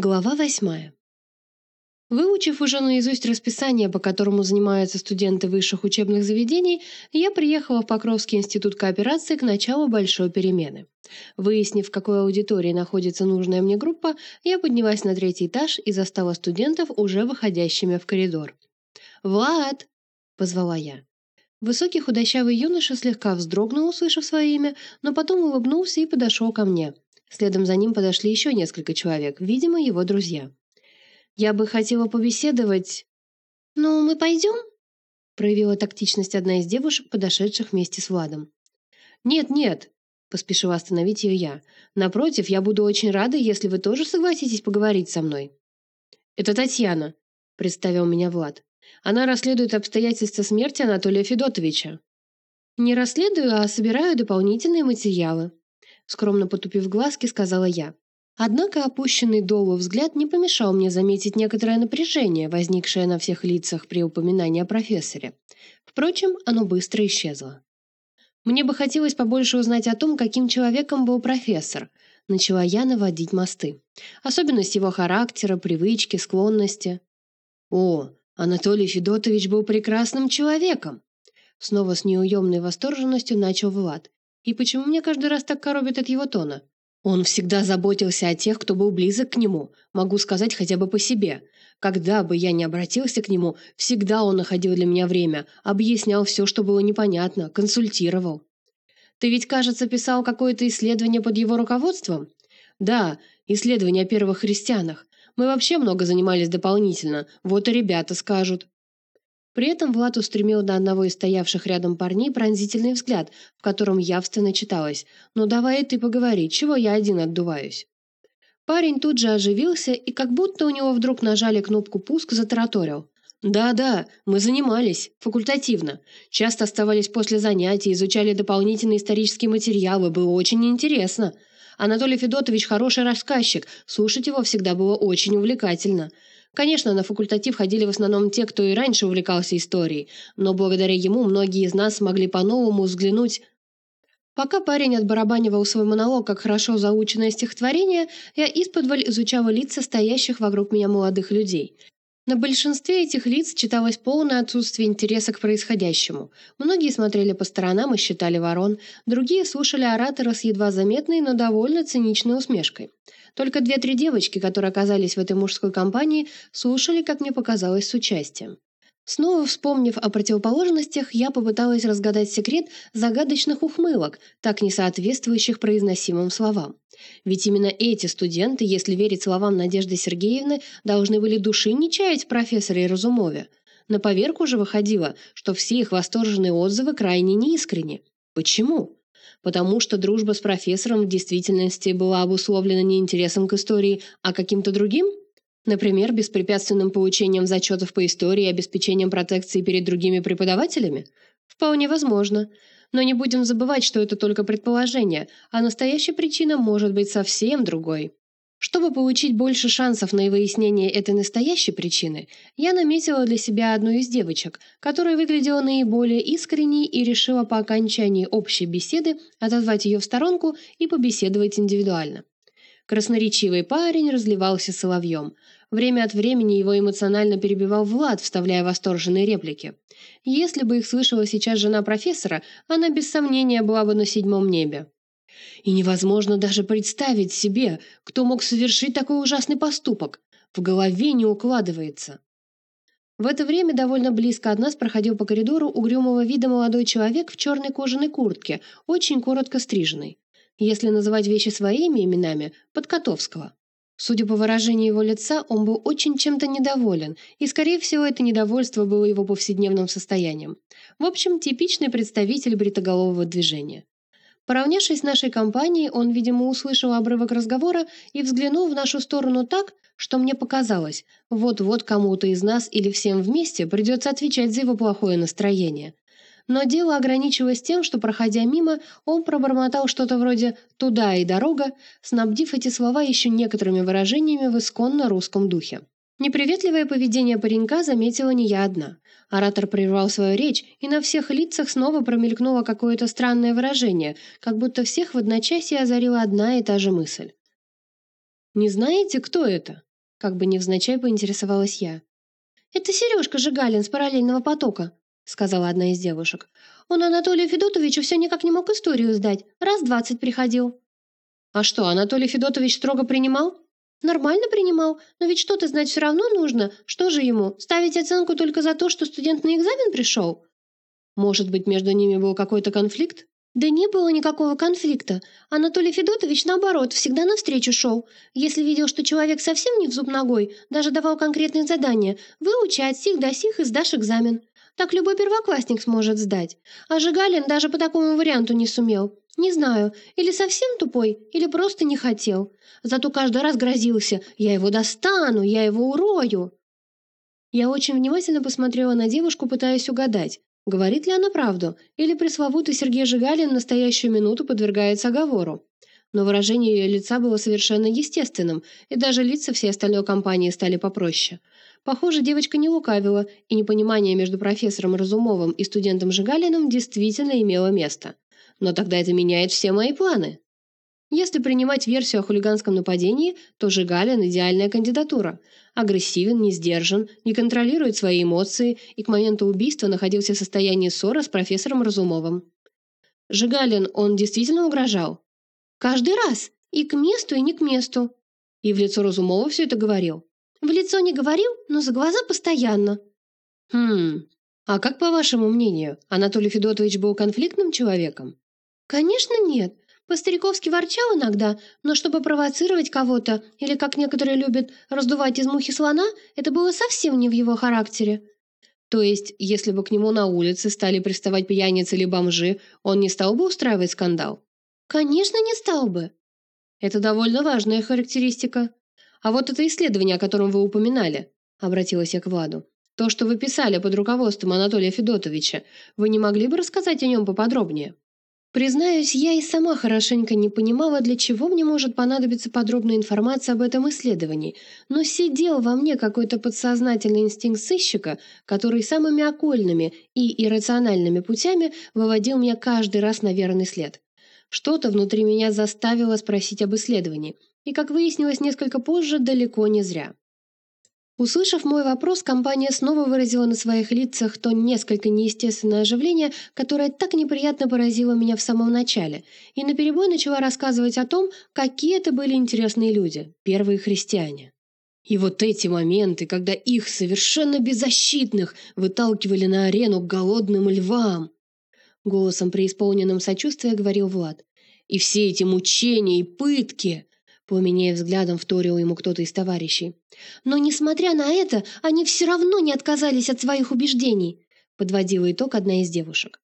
Глава восьмая. Выучив уже наизусть расписание, по которому занимаются студенты высших учебных заведений, я приехала в Покровский институт кооперации к началу большой перемены. Выяснив, в какой аудитории находится нужная мне группа, я поднялась на третий этаж и застала студентов, уже выходящими в коридор. «Влад!» — позвала я. Высокий худощавый юноша слегка вздрогнул, услышав свое имя, но потом улыбнулся и подошел ко мне. Следом за ним подошли еще несколько человек, видимо, его друзья. «Я бы хотела побеседовать...» «Ну, мы пойдем?» проявила тактичность одна из девушек, подошедших вместе с Владом. «Нет-нет», — поспешила остановить ее я. «Напротив, я буду очень рада, если вы тоже согласитесь поговорить со мной». «Это Татьяна», — представил меня Влад. «Она расследует обстоятельства смерти Анатолия Федотовича». «Не расследую, а собираю дополнительные материалы», скромно потупив глазки, сказала я. Однако опущенный долу взгляд не помешал мне заметить некоторое напряжение, возникшее на всех лицах при упоминании о профессоре. Впрочем, оно быстро исчезло. «Мне бы хотелось побольше узнать о том, каким человеком был профессор», начала я наводить мосты. Особенность его характера, привычки, склонности. «О, Анатолий Федотович был прекрасным человеком!» Снова с неуемной восторженностью начал Влад. И почему мне каждый раз так коробит от его тона? Он всегда заботился о тех, кто был близок к нему, могу сказать хотя бы по себе. Когда бы я ни обратился к нему, всегда он находил для меня время, объяснял все, что было непонятно, консультировал. Ты ведь, кажется, писал какое-то исследование под его руководством? Да, исследование о первых христианах. Мы вообще много занимались дополнительно, вот и ребята скажут. При этом Влад устремил на одного из стоявших рядом парней пронзительный взгляд, в котором явственно читалось «Ну давай ты поговори, чего я один отдуваюсь?» Парень тут же оживился и как будто у него вдруг нажали кнопку «пуск» затараторил. «Да-да, мы занимались, факультативно. Часто оставались после занятий, изучали дополнительные исторические материалы, было очень интересно. Анатолий Федотович хороший рассказчик, слушать его всегда было очень увлекательно. Конечно, на факультатив ходили в основном те, кто и раньше увлекался историей, но благодаря ему многие из нас смогли по-новому взглянуть Пока парень отбарабанивал свой монолог как хорошо заученное стихотворение, я исподволь изучала лица стоящих вокруг меня молодых людей. На большинстве этих лиц читалось полное отсутствие интереса к происходящему. Многие смотрели по сторонам и считали ворон, другие слушали оратора с едва заметной, но довольно циничной усмешкой. Только две-три девочки, которые оказались в этой мужской компании, слушали, как мне показалось, с участием. Снова вспомнив о противоположностях, я попыталась разгадать секрет загадочных ухмылок, так не соответствующих произносимым словам. Ведь именно эти студенты, если верить словам Надежды Сергеевны, должны были души не чаять профессоре Разумове. На поверку же выходило, что все их восторженные отзывы крайне неискренни. Почему? потому что дружба с профессором в действительности была обусловлена не интересом к истории, а каким-то другим? Например, беспрепятственным получением зачетов по истории и обеспечением протекции перед другими преподавателями? Вполне возможно. Но не будем забывать, что это только предположение, а настоящая причина может быть совсем другой. Чтобы получить больше шансов на выяснение этой настоящей причины, я наметила для себя одну из девочек, которая выглядела наиболее искренней и решила по окончании общей беседы отозвать ее в сторонку и побеседовать индивидуально. Красноречивый парень разливался соловьем. Время от времени его эмоционально перебивал Влад, вставляя восторженные реплики. Если бы их слышала сейчас жена профессора, она без сомнения была бы на седьмом небе. И невозможно даже представить себе, кто мог совершить такой ужасный поступок. В голове не укладывается. В это время довольно близко от нас проходил по коридору угрюмого вида молодой человек в черной кожаной куртке, очень коротко стриженный. Если называть вещи своими именами, Подкотовского. Судя по выражению его лица, он был очень чем-то недоволен, и, скорее всего, это недовольство было его повседневным состоянием. В общем, типичный представитель бритоголового движения. Поравнявшись с нашей компанией, он, видимо, услышал обрывок разговора и взглянул в нашу сторону так, что мне показалось, вот-вот кому-то из нас или всем вместе придется отвечать за его плохое настроение. Но дело ограничивалось тем, что, проходя мимо, он пробормотал что-то вроде «туда и дорога», снабдив эти слова еще некоторыми выражениями в исконно русском духе. Неприветливое поведение паренька заметила не я одна. Оратор прервал свою речь, и на всех лицах снова промелькнуло какое-то странное выражение, как будто всех в одночасье озарила одна и та же мысль. «Не знаете, кто это?» Как бы невзначай поинтересовалась я. «Это Сережка Жигалин с параллельного потока», — сказала одна из девушек. «Он Анатолию Федотовичу все никак не мог историю сдать. Раз двадцать приходил». «А что, Анатолий Федотович строго принимал?» «Нормально принимал, но ведь что-то знать все равно нужно. Что же ему, ставить оценку только за то, что студент на экзамен пришел?» «Может быть, между ними был какой-то конфликт?» Да не было никакого конфликта. Анатолий Федотович, наоборот, всегда навстречу шел. Если видел, что человек совсем не в зуб ногой, даже давал конкретные задания. Выучи от сих до сих и сдашь экзамен. Так любой первоклассник сможет сдать. А Жигалин даже по такому варианту не сумел. Не знаю, или совсем тупой, или просто не хотел. Зато каждый раз грозился «я его достану, я его урою». Я очень внимательно посмотрела на девушку, пытаясь угадать, Говорит ли она правду, или пресловутый Сергей Жигалин в настоящую минуту подвергается оговору? Но выражение ее лица было совершенно естественным, и даже лица всей остальной компании стали попроще. Похоже, девочка не лукавила, и непонимание между профессором Разумовым и студентом Жигалиным действительно имело место. Но тогда это меняет все мои планы. Если принимать версию о хулиганском нападении, то Жигалин – идеальная кандидатура. Агрессивен, не сдержан, не контролирует свои эмоции и к моменту убийства находился в состоянии ссоры с профессором Разумовым. Жигалин, он действительно угрожал? Каждый раз. И к месту, и не к месту. И в лицо Разумова все это говорил? В лицо не говорил, но за глаза постоянно. Хм, а как, по вашему мнению, Анатолий Федотович был конфликтным человеком? Конечно, нет. По-стариковски ворчал иногда, но чтобы провоцировать кого-то, или, как некоторые любят, раздувать из мухи слона, это было совсем не в его характере. То есть, если бы к нему на улице стали приставать пьяницы или бомжи, он не стал бы устраивать скандал? Конечно, не стал бы. Это довольно важная характеристика. А вот это исследование, о котором вы упоминали, обратилась я к Владу. То, что вы писали под руководством Анатолия Федотовича, вы не могли бы рассказать о нем поподробнее? Признаюсь, я и сама хорошенько не понимала, для чего мне может понадобиться подробная информация об этом исследовании, но сидел во мне какой-то подсознательный инстинкт сыщика, который самыми окольными и иррациональными путями выводил меня каждый раз на верный след. Что-то внутри меня заставило спросить об исследовании, и, как выяснилось несколько позже, далеко не зря. Услышав мой вопрос, компания снова выразила на своих лицах то несколько неестественное оживление, которое так неприятно поразило меня в самом начале, и наперебой начала рассказывать о том, какие это были интересные люди, первые христиане. И вот эти моменты, когда их, совершенно беззащитных, выталкивали на арену голодным львам. Голосом преисполненным сочувствия говорил Влад. И все эти мучения и пытки. Пламенея взглядом вторил ему кто-то из товарищей. «Но, несмотря на это, они все равно не отказались от своих убеждений», подводила итог одна из девушек.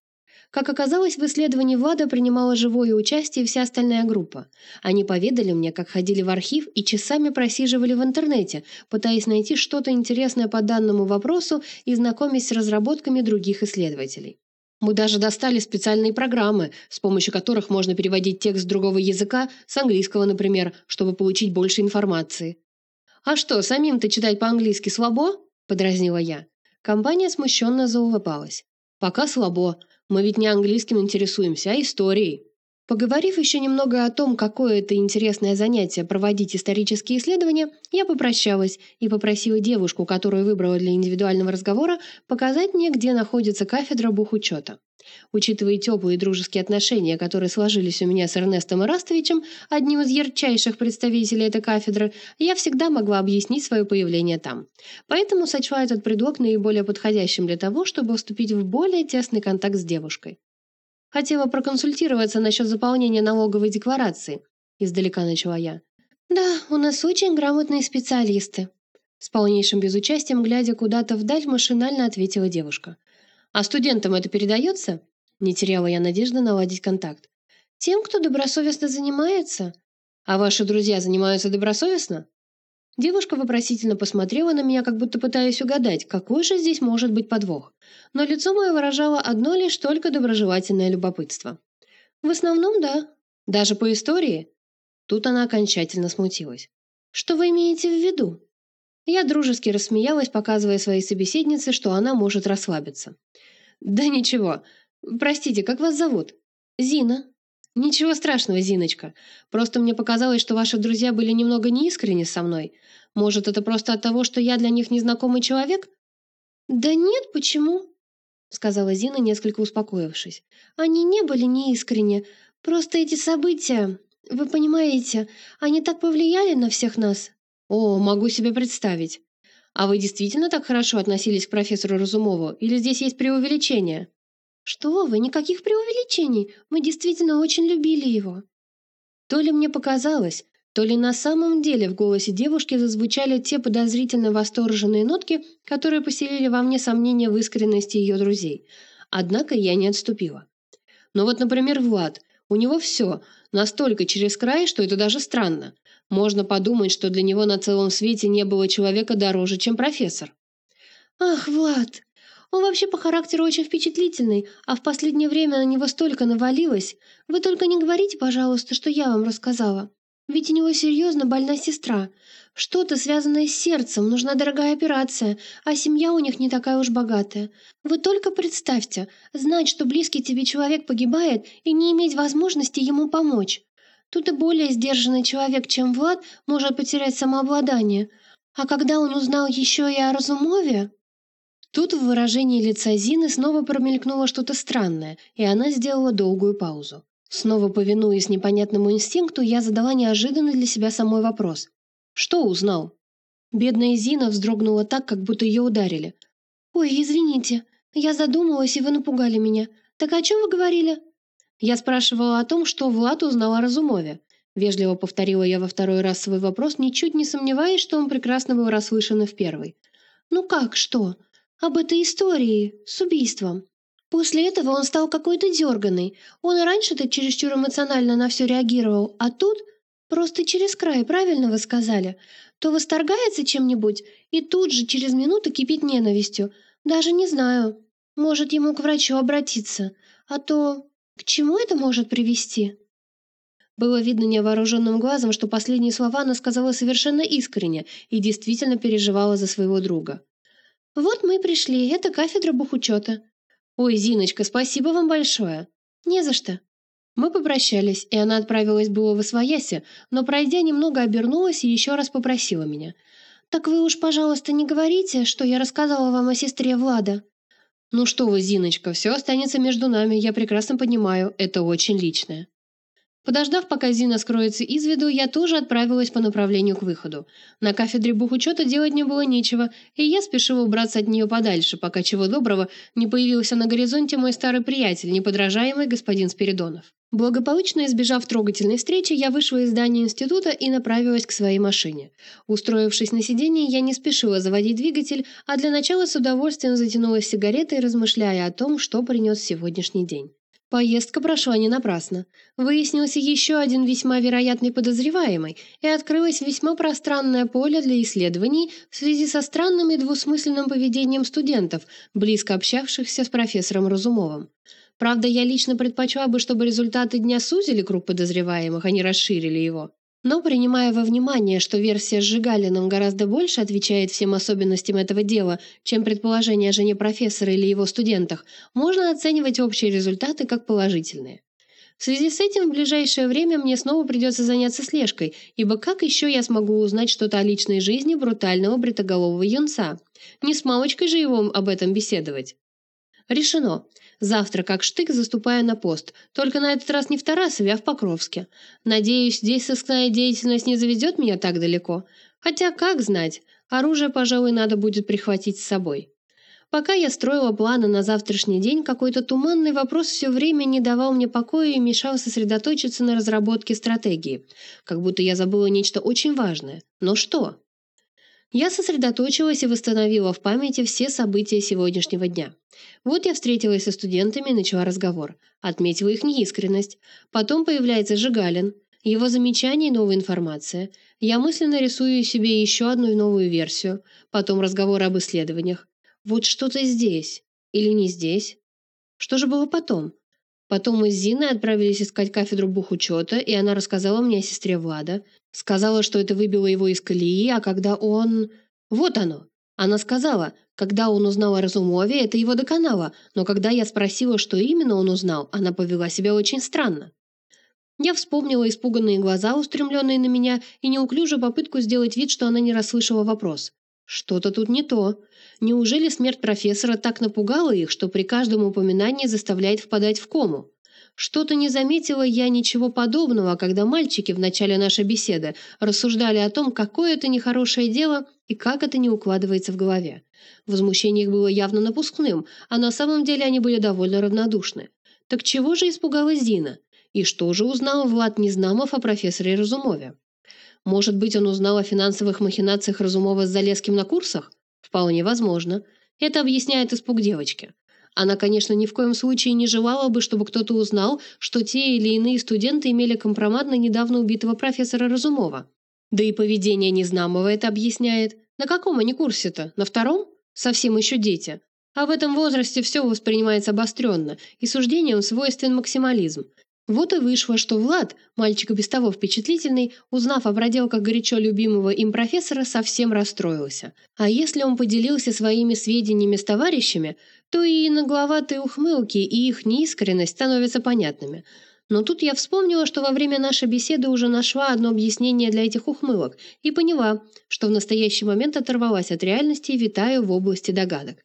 Как оказалось, в исследовании Влада принимала живое участие вся остальная группа. Они поведали мне, как ходили в архив и часами просиживали в интернете, пытаясь найти что-то интересное по данному вопросу и знакомясь с разработками других исследователей. Мы даже достали специальные программы, с помощью которых можно переводить текст с другого языка, с английского, например, чтобы получить больше информации. «А что, самим-то читать по-английски слабо?» – подразнила я. Компания смущенно заулыбалась. «Пока слабо. Мы ведь не английским интересуемся, а историей». Поговорив еще немного о том, какое это интересное занятие проводить исторические исследования, я попрощалась и попросила девушку, которую выбрала для индивидуального разговора, показать мне, где находится кафедра бухучета. Учитывая теплые дружеские отношения, которые сложились у меня с Эрнестом Ирастовичем, одним из ярчайших представителей этой кафедры, я всегда могла объяснить свое появление там. Поэтому сочла этот предлог наиболее подходящим для того, чтобы вступить в более тесный контакт с девушкой. Хотела проконсультироваться насчет заполнения налоговой декларации. Издалека начала я. Да, у нас очень грамотные специалисты. С полнейшим безучастием, глядя куда-то вдаль, машинально ответила девушка. А студентам это передается? Не теряла я надежды наладить контакт. Тем, кто добросовестно занимается. А ваши друзья занимаются добросовестно? Девушка вопросительно посмотрела на меня, как будто пытаясь угадать, какой же здесь может быть подвох. Но лицо мое выражало одно лишь только доброжелательное любопытство. «В основном, да. Даже по истории?» Тут она окончательно смутилась. «Что вы имеете в виду?» Я дружески рассмеялась, показывая своей собеседнице, что она может расслабиться. «Да ничего. Простите, как вас зовут?» «Зина». «Ничего страшного, Зиночка. Просто мне показалось, что ваши друзья были немного неискренни со мной. Может, это просто от того, что я для них незнакомый человек?» «Да нет, почему?» — сказала Зина, несколько успокоившись. «Они не были неискренни. Просто эти события, вы понимаете, они так повлияли на всех нас». «О, могу себе представить. А вы действительно так хорошо относились к профессору Разумову, или здесь есть преувеличение?» «Что вы, никаких преувеличений. Мы действительно очень любили его». То ли мне показалось, то ли на самом деле в голосе девушки зазвучали те подозрительно восторженные нотки, которые поселили во мне сомнения в искренности ее друзей. Однако я не отступила. Но вот, например, Влад, у него все, настолько через край, что это даже странно. Можно подумать, что для него на целом свете не было человека дороже, чем профессор. «Ах, Влад, он вообще по характеру очень впечатлительный, а в последнее время на него столько навалилось. Вы только не говорите, пожалуйста, что я вам рассказала. Ведь у него серьезно больна сестра. Что-то связанное с сердцем, нужна дорогая операция, а семья у них не такая уж богатая. Вы только представьте, знать, что близкий тебе человек погибает и не иметь возможности ему помочь. Тут и более сдержанный человек, чем Влад, может потерять самообладание. А когда он узнал еще и о Разумове... Тут в выражении лица Зины снова промелькнуло что-то странное, и она сделала долгую паузу. Снова повинуясь непонятному инстинкту, я задала неожиданный для себя самой вопрос. «Что узнал?» Бедная Зина вздрогнула так, как будто ее ударили. «Ой, извините, я задумалась, и вы напугали меня. Так о чем вы говорили?» Я спрашивала о том, что Влад узнал о Разумове. Вежливо повторила я во второй раз свой вопрос, ничуть не сомневаясь, что он прекрасно был расслышан и в первый. «Ну как, что? Об этой истории с убийством. После этого он стал какой-то дерганый. Он и раньше-то чересчур эмоционально на все реагировал, а тут просто через край, правильно вы сказали. То восторгается чем-нибудь и тут же через минуту кипит ненавистью. Даже не знаю. Может, ему к врачу обратиться. А то к чему это может привести? Было видно невооруженным глазом, что последние слова она сказала совершенно искренне и действительно переживала за своего друга. «Вот мы и пришли, это кафедра бухучета». «Ой, Зиночка, спасибо вам большое». «Не за что». Мы попрощались, и она отправилась было в Освояси, но, пройдя немного, обернулась и еще раз попросила меня. «Так вы уж, пожалуйста, не говорите, что я рассказала вам о сестре Влада». «Ну что вы, Зиночка, все останется между нами, я прекрасно понимаю, это очень личное». Подождав, пока Зина скроется из виду, я тоже отправилась по направлению к выходу. На кафедре бухучета делать не было нечего, и я спешила убраться от нее подальше, пока чего доброго не появился на горизонте мой старый приятель, неподражаемый господин Спиридонов. Благополучно избежав трогательной встречи, я вышла из здания института и направилась к своей машине. Устроившись на сиденье, я не спешила заводить двигатель, а для начала с удовольствием затянулась сигаретой, размышляя о том, что принес сегодняшний день. Поездка прошла не напрасно. Выяснился еще один весьма вероятный подозреваемый, и открылось весьма пространное поле для исследований в связи со странным и двусмысленным поведением студентов, близко общавшихся с профессором Разумовым. Правда, я лично предпочла бы, чтобы результаты дня сузили круг подозреваемых, а не расширили его. Но, принимая во внимание, что версия с Жигалиным гораздо больше отвечает всем особенностям этого дела, чем предположение о жене профессора или его студентах, можно оценивать общие результаты как положительные. В связи с этим в ближайшее время мне снова придется заняться слежкой, ибо как еще я смогу узнать что-то о личной жизни брутального бритоголового юнца? Не с мамочкой же его об этом беседовать. Решено. Завтра, как штык, заступаю на пост. Только на этот раз не в Тарасове, а в Покровске. Надеюсь, здесь сыскная деятельность не заведет меня так далеко. Хотя, как знать, оружие, пожалуй, надо будет прихватить с собой. Пока я строила планы на завтрашний день, какой-то туманный вопрос все время не давал мне покоя и мешал сосредоточиться на разработке стратегии. Как будто я забыла нечто очень важное. Но что? Я сосредоточилась и восстановила в памяти все события сегодняшнего дня. Вот я встретилась со студентами и начала разговор. Отметила их неискренность. Потом появляется Жигалин. Его замечания и новая информация. Я мысленно рисую себе еще одну новую версию. Потом разговор об исследованиях. Вот что-то здесь. Или не здесь. Что же было потом? Потом мы с Зиной отправились искать кафедру бухучета, и она рассказала мне о сестре Влада. Сказала, что это выбило его из колеи, а когда он... Вот оно. Она сказала, когда он узнал о Разумове, это его доконало, но когда я спросила, что именно он узнал, она повела себя очень странно. Я вспомнила испуганные глаза, устремленные на меня, и неуклюжую попытку сделать вид, что она не расслышала вопрос. Что-то тут не то. Неужели смерть профессора так напугала их, что при каждом упоминании заставляет впадать в кому? Что-то не заметила я ничего подобного, когда мальчики в начале нашей беседы рассуждали о том, какое это нехорошее дело и как это не укладывается в голове. Возмущение их было явно напускным, а на самом деле они были довольно равнодушны. Так чего же испугалась Зина? И что же узнал Влад Незнамов о профессоре Разумове? Может быть, он узнал о финансовых махинациях Разумова с Залеским на курсах? Вполне возможно. Это объясняет испуг девочки. Она, конечно, ни в коем случае не желала бы, чтобы кто-то узнал, что те или иные студенты имели компромат на недавно убитого профессора Разумова. Да и поведение Незнамова это объясняет. На каком они курсе-то? На втором? Совсем еще дети. А в этом возрасте все воспринимается обостренно, и суждениям свойствен максимализм. Вот и вышло, что Влад, мальчик без того впечатлительный, узнав о проделках горячо любимого им профессора, совсем расстроился. А если он поделился своими сведениями с товарищами, то и нагловатые ухмылки и их неискренность становятся понятными. Но тут я вспомнила, что во время нашей беседы уже нашла одно объяснение для этих ухмылок и поняла, что в настоящий момент оторвалась от реальности и витаю в области догадок.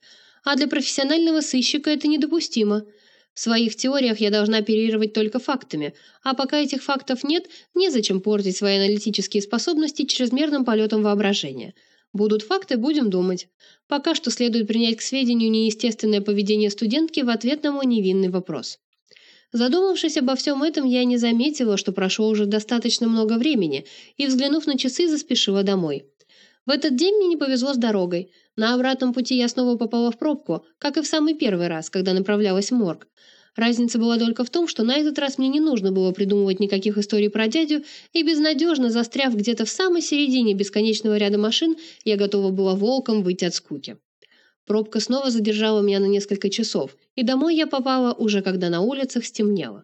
А для профессионального сыщика это недопустимо – своих теориях я должна оперировать только фактами, а пока этих фактов нет, незачем портить свои аналитические способности чрезмерным полетом воображения. Будут факты, будем думать. Пока что следует принять к сведению неестественное поведение студентки в ответ на мой невинный вопрос. Задумавшись обо всем этом, я не заметила, что прошло уже достаточно много времени, и, взглянув на часы, заспешила домой. В этот день мне не повезло с дорогой. На обратном пути я снова попала в пробку, как и в самый первый раз, когда направлялась в морг. Разница была только в том, что на этот раз мне не нужно было придумывать никаких историй про дядю, и безнадежно застряв где-то в самой середине бесконечного ряда машин, я готова была волком выйти от скуки. Пробка снова задержала меня на несколько часов, и домой я попала уже когда на улицах стемнело.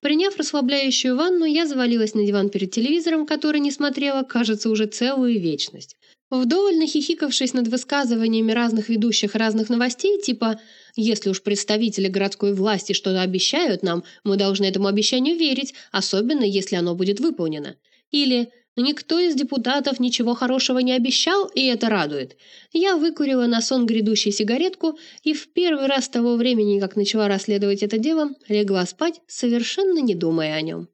Приняв расслабляющую ванну, я завалилась на диван перед телевизором, который не смотрела, кажется, уже целую вечность. Вдоволь нахихикавшись над высказываниями разных ведущих разных новостей, типа «Если уж представители городской власти что-то обещают нам, мы должны этому обещанию верить, особенно если оно будет выполнено». Или «Никто из депутатов ничего хорошего не обещал, и это радует». Я выкурила на сон грядущую сигаретку и в первый раз с того времени, как начала расследовать это дело, легла спать, совершенно не думая о нем.